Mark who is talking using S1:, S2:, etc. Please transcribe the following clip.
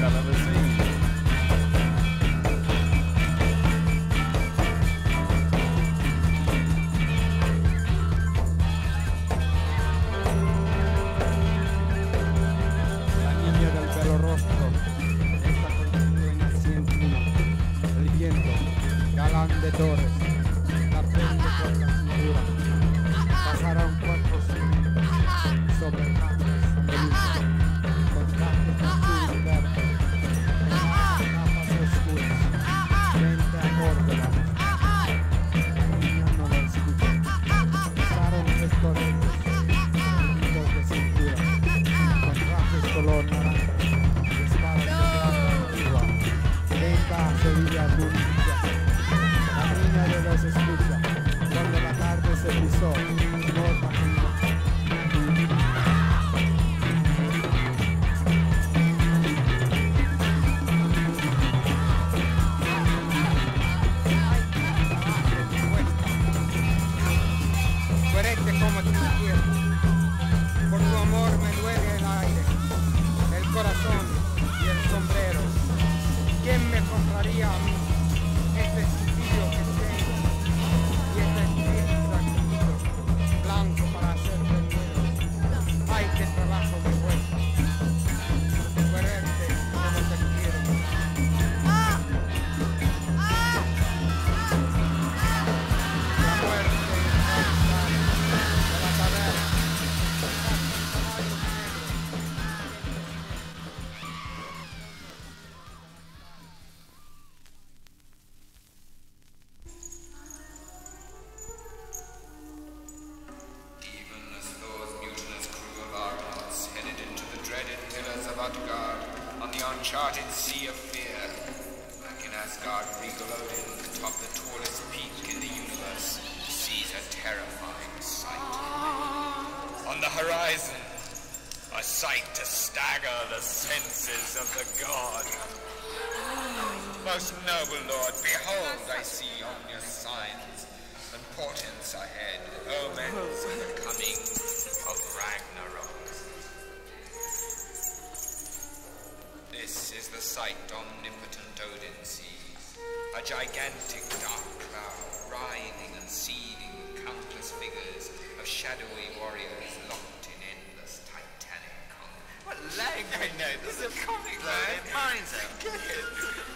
S1: La
S2: niña del pelo rostro está con el día en el científico, rindiento, galan de torre, la pena por la cintura, pasará un cuarto sin sobre. se escucha, donde la tarde se pisó.
S3: Sea of fear, back in Asgard, Odin, atop the tallest peak in the universe, sees a terrifying sight. On the horizon, a sight to stagger the senses of the god. Most noble lord, behold, I see ominous signs and portents ahead, omens of the sight omnipotent Odin sees, a gigantic dark cloud writhing and seething countless figures of shadowy warriors locked in endless titanic conflict. What language? I know, this is a comic, man. Mine's a